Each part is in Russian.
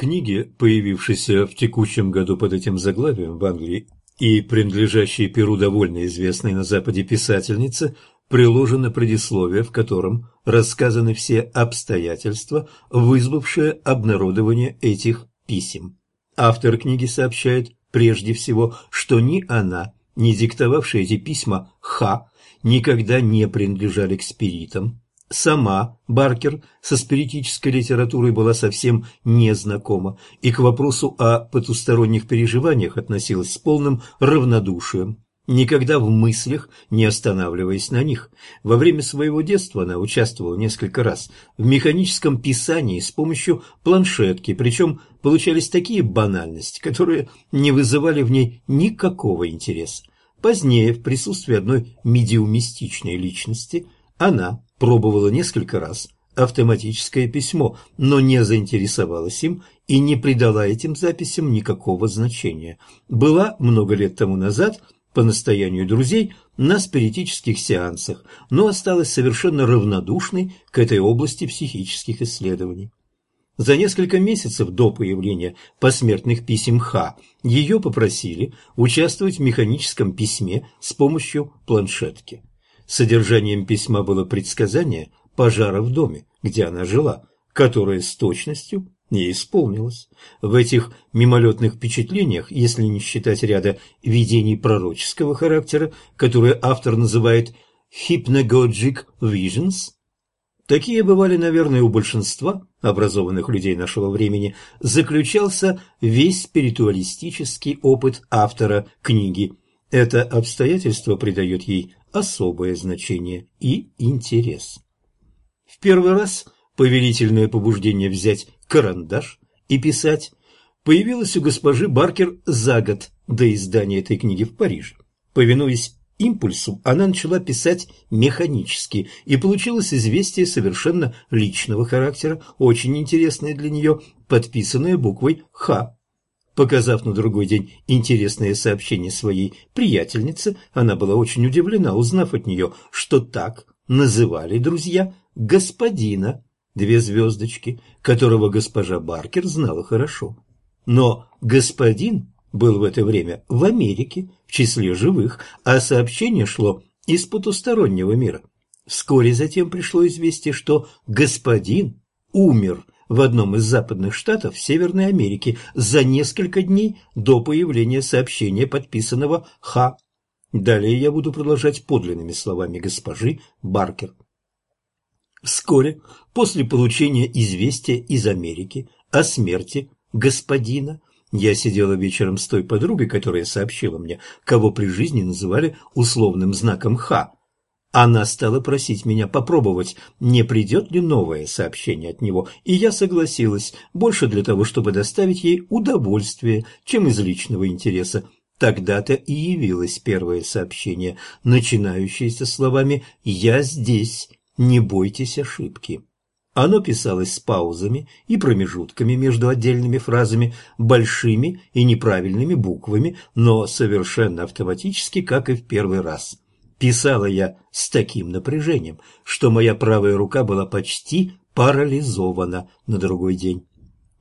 книге, появившейся в текущем году под этим заглавием в Англии и принадлежащей Перу довольно известной на Западе писательнице, приложено предисловие, в котором рассказаны все обстоятельства, вызвавшие обнародование этих писем. Автор книги сообщает прежде всего, что ни она, ни диктовавшие эти письма Ха никогда не принадлежали к спиритам. Сама Баркер со спиритической литературой была совсем не знакома и к вопросу о потусторонних переживаниях относилась с полным равнодушием никогда в мыслях не останавливаясь на них. Во время своего детства она участвовала несколько раз в механическом писании с помощью планшетки, причем получались такие банальности, которые не вызывали в ней никакого интереса. Позднее, в присутствии одной медиумистичной личности, она пробовала несколько раз автоматическое письмо, но не заинтересовалась им и не придала этим записям никакого значения. Была много лет тому назад – по настоянию друзей на спиритических сеансах, но осталась совершенно равнодушной к этой области психических исследований. За несколько месяцев до появления посмертных писем Х ее попросили участвовать в механическом письме с помощью планшетки. Содержанием письма было предсказание пожара в доме, где она жила, которое с точностью не исполнилось. В этих мимолетных впечатлениях, если не считать ряда видений пророческого характера, которые автор называет «hypnagogic visions», такие бывали, наверное, у большинства образованных людей нашего времени, заключался весь спиритуалистический опыт автора книги. Это обстоятельство придает ей особое значение и интерес. В первый раз повелительное побуждение взять карандаш и писать появилась у госпожи Баркер за год до издания этой книги в Париже. Повинуясь импульсу, она начала писать механически, и получилось известие совершенно личного характера, очень интересное для нее, подписанное буквой «Х». Показав на другой день интересное сообщение своей приятельнице, она была очень удивлена, узнав от нее, что так называли друзья господина две звездочки, которого госпожа Баркер знала хорошо. Но господин был в это время в Америке, в числе живых, а сообщение шло из потустороннего мира. Вскоре затем пришло известие, что господин умер в одном из западных штатов Северной Америки за несколько дней до появления сообщения, подписанного Х. Далее я буду продолжать подлинными словами госпожи Баркер. Вскоре после получения известия из Америки о смерти господина я сидела вечером с той подругой, которая сообщила мне, кого при жизни называли условным знаком «Х». Она стала просить меня попробовать, не придет ли новое сообщение от него, и я согласилась, больше для того, чтобы доставить ей удовольствие, чем из личного интереса. Тогда-то и явилось первое сообщение, начинающееся словами «Я здесь» «Не бойтесь ошибки». Оно писалось с паузами и промежутками между отдельными фразами, большими и неправильными буквами, но совершенно автоматически, как и в первый раз. Писала я с таким напряжением, что моя правая рука была почти парализована на другой день.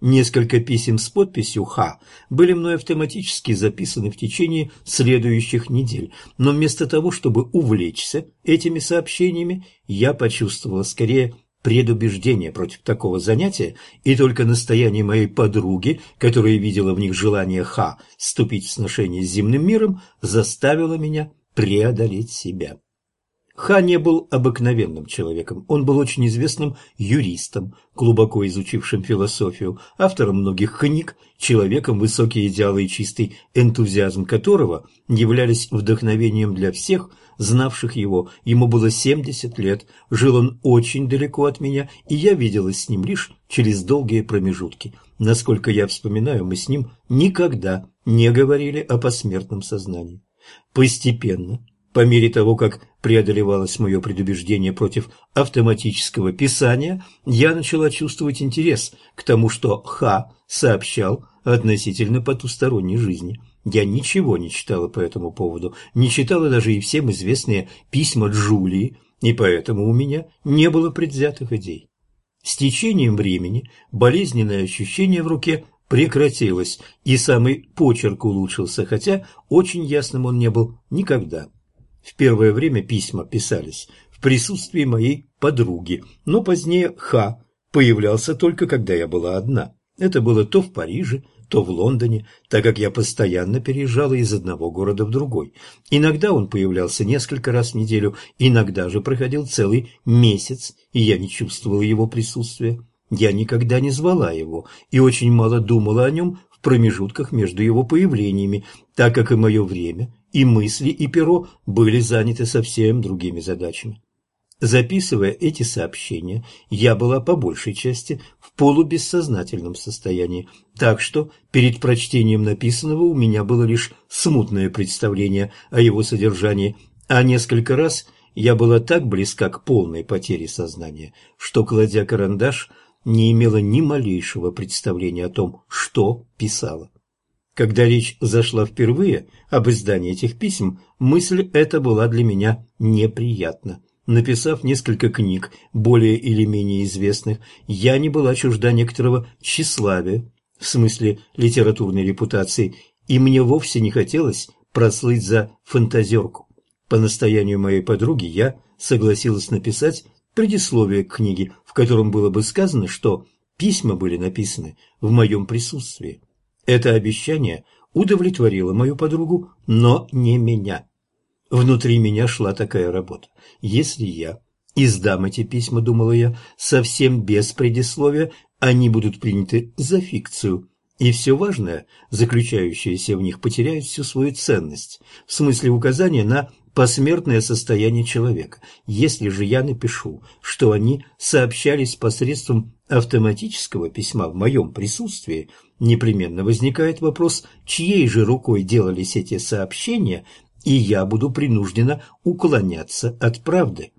Несколько писем с подписью «Х» были мной автоматически записаны в течение следующих недель, но вместо того, чтобы увлечься этими сообщениями, я почувствовала скорее предубеждение против такого занятия, и только настояние моей подруги, которая видела в них желание Х вступить в сношение с земным миром, заставило меня преодолеть себя. Ха не был обыкновенным человеком, он был очень известным юристом, глубоко изучившим философию, автором многих книг, человеком, высокие идеалы и чистый энтузиазм которого являлись вдохновением для всех, знавших его. Ему было 70 лет, жил он очень далеко от меня, и я виделась с ним лишь через долгие промежутки. Насколько я вспоминаю, мы с ним никогда не говорили о посмертном сознании. Постепенно, по мере того, как преодолевалось мое предубеждение против автоматического писания, я начала чувствовать интерес к тому, что Ха сообщал относительно потусторонней жизни. Я ничего не читала по этому поводу, не читала даже и всем известные письма Джулии, и поэтому у меня не было предвзятых идей. С течением времени болезненное ощущение в руке прекратилось, и самый почерк улучшился, хотя очень ясным он не был никогда. В первое время письма писались в присутствии моей подруги, но позднее Х появлялся только когда я была одна. Это было то в Париже, то в Лондоне, так как я постоянно переезжала из одного города в другой. Иногда он появлялся несколько раз в неделю, иногда же проходил целый месяц, и я не чувствовала его присутствия. Я никогда не звала его и очень мало думала о нем в промежутках между его появлениями, так как и мое время, и мысли, и перо были заняты совсем другими задачами. Записывая эти сообщения, я была по большей части в полубессознательном состоянии, так что перед прочтением написанного у меня было лишь смутное представление о его содержании, а несколько раз я была так близка к полной потере сознания, что, кладя карандаш, не имела ни малейшего представления о том, что писала. Когда речь зашла впервые об издании этих писем, мысль эта была для меня неприятна. Написав несколько книг, более или менее известных, я не была чужда некоторого тщеславия, в смысле литературной репутации, и мне вовсе не хотелось прослыть за фантазерку. По настоянию моей подруги я согласилась написать предисловие к книге, в котором было бы сказано, что письма были написаны в моем присутствии. Это обещание удовлетворило мою подругу, но не меня. Внутри меня шла такая работа. Если я издам эти письма, думала я, совсем без предисловия, они будут приняты за фикцию, и все важное, заключающееся в них, потеряет всю свою ценность, в смысле указания на посмертное состояние человека. Если же я напишу, что они сообщались посредством автоматического письма в моем присутствии, непременно возникает вопрос, чьей же рукой делались эти сообщения и я буду принуждена уклоняться от правды.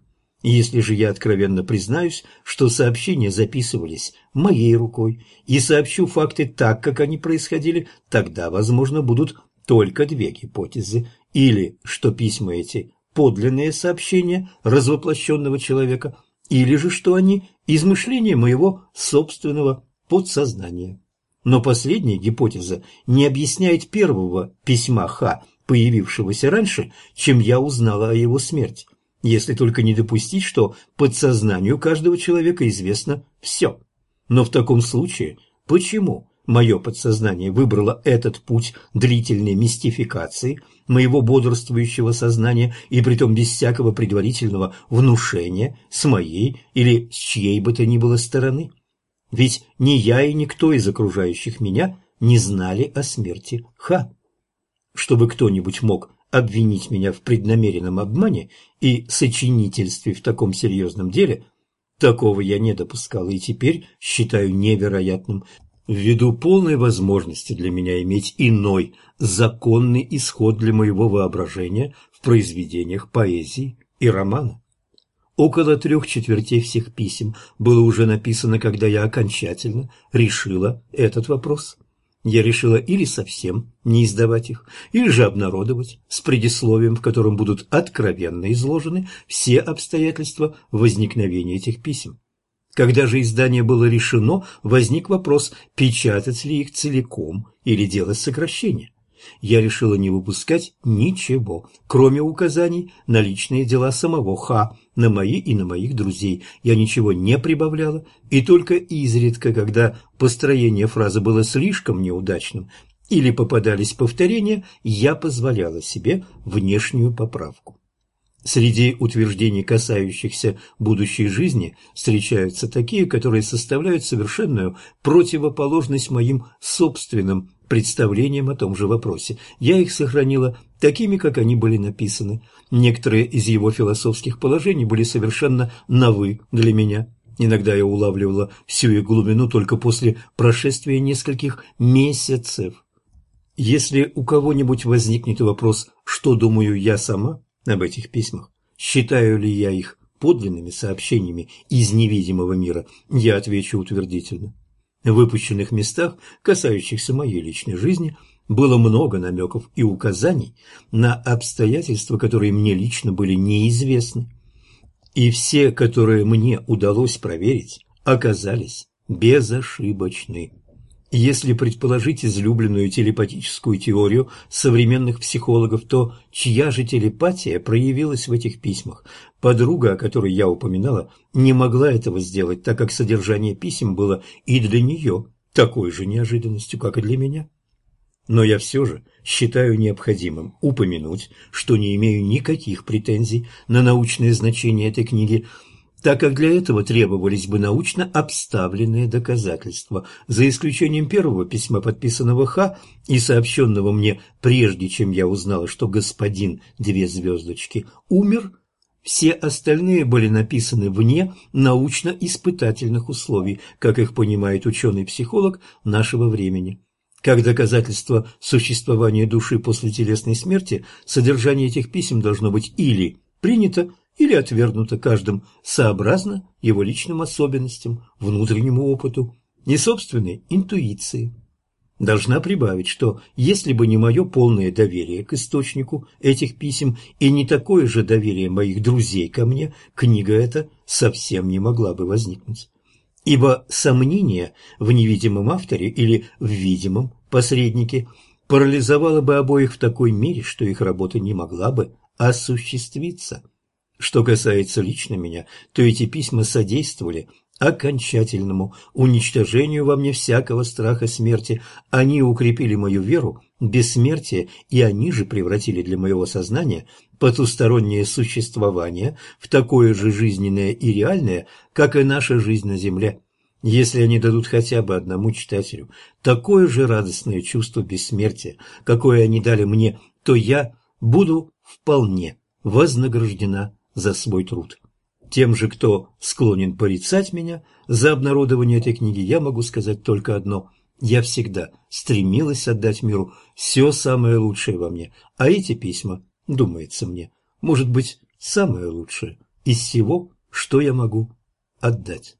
Если же я откровенно признаюсь, что сообщения записывались моей рукой, и сообщу факты так, как они происходили, тогда, возможно, будут только две гипотезы. Или что письма эти – подлинные сообщения развоплощенного человека, или же что они – измышления моего собственного подсознания. Но последняя гипотеза не объясняет первого письма Х, появившегося раньше, чем я узнала о его смерти, если только не допустить, что подсознанию каждого человека известно все. Но в таком случае почему мое подсознание выбрало этот путь длительной мистификации моего бодрствующего сознания и притом без всякого предварительного внушения с моей или с чьей бы то ни было стороны? Ведь ни я и никто из окружающих меня не знали о смерти Ха чтобы кто-нибудь мог обвинить меня в преднамеренном обмане и сочинительстве в таком серьезном деле, такого я не допускал и теперь считаю невероятным, ввиду полной возможности для меня иметь иной, законный исход для моего воображения в произведениях поэзии и романа. Около трех четвертей всех писем было уже написано, когда я окончательно решила этот вопрос я решила или совсем не издавать их, или же обнародовать с предисловием, в котором будут откровенно изложены все обстоятельства возникновения этих писем. Когда же издание было решено, возник вопрос, печатать ли их целиком или делать сокращение я решила не выпускать ничего, кроме указаний на личные дела самого Ха, на мои и на моих друзей. Я ничего не прибавляла, и только изредка, когда построение фразы было слишком неудачным или попадались повторения, я позволяла себе внешнюю поправку. Среди утверждений, касающихся будущей жизни, встречаются такие, которые составляют совершенную противоположность моим собственным представлениям о том же вопросе. Я их сохранила такими, как они были написаны. Некоторые из его философских положений были совершенно новы для меня. Иногда я улавливала всю их глубину только после прошествия нескольких месяцев. Если у кого-нибудь возникнет вопрос, что думаю я сама, об этих письмах. Считаю ли я их подлинными сообщениями из невидимого мира, я отвечу утвердительно. В выпущенных местах, касающихся моей личной жизни, было много намеков и указаний на обстоятельства, которые мне лично были неизвестны. И все, которые мне удалось проверить, оказались безошибочны. Если предположить излюбленную телепатическую теорию современных психологов, то чья же телепатия проявилась в этих письмах? Подруга, о которой я упоминала, не могла этого сделать, так как содержание писем было и для нее такой же неожиданностью, как и для меня. Но я все же считаю необходимым упомянуть, что не имею никаких претензий на научное значение этой книги – так как для этого требовались бы научно обставленные доказательства, за исключением первого письма, подписанного Х и сообщенного мне прежде, чем я узнала, что господин две звездочки умер, все остальные были написаны вне научно-испытательных условий, как их понимает ученый-психолог нашего времени. Как доказательство существования души после телесной смерти, содержание этих писем должно быть или принято или отвергнуто каждым сообразно его личным особенностям, внутреннему опыту и собственной интуиции. Должна прибавить, что если бы не мое полное доверие к источнику этих писем и не такое же доверие моих друзей ко мне, книга эта совсем не могла бы возникнуть. Ибо сомнение в невидимом авторе или в видимом посреднике парализовало бы обоих в такой мере, что их работа не могла бы осуществиться. Что касается лично меня, то эти письма содействовали окончательному уничтожению во мне всякого страха смерти. Они укрепили мою веру бессмертие, и они же превратили для моего сознания потустороннее существование в такое же жизненное и реальное, как и наша жизнь на земле. Если они дадут хотя бы одному читателю такое же радостное чувство бессмертия, какое они дали мне, то я буду вполне вознаграждена за свой труд. Тем же, кто склонен порицать меня за обнародование этой книги, я могу сказать только одно. Я всегда стремилась отдать миру все самое лучшее во мне, а эти письма, думается мне, может быть, самое лучшее из всего, что я могу отдать.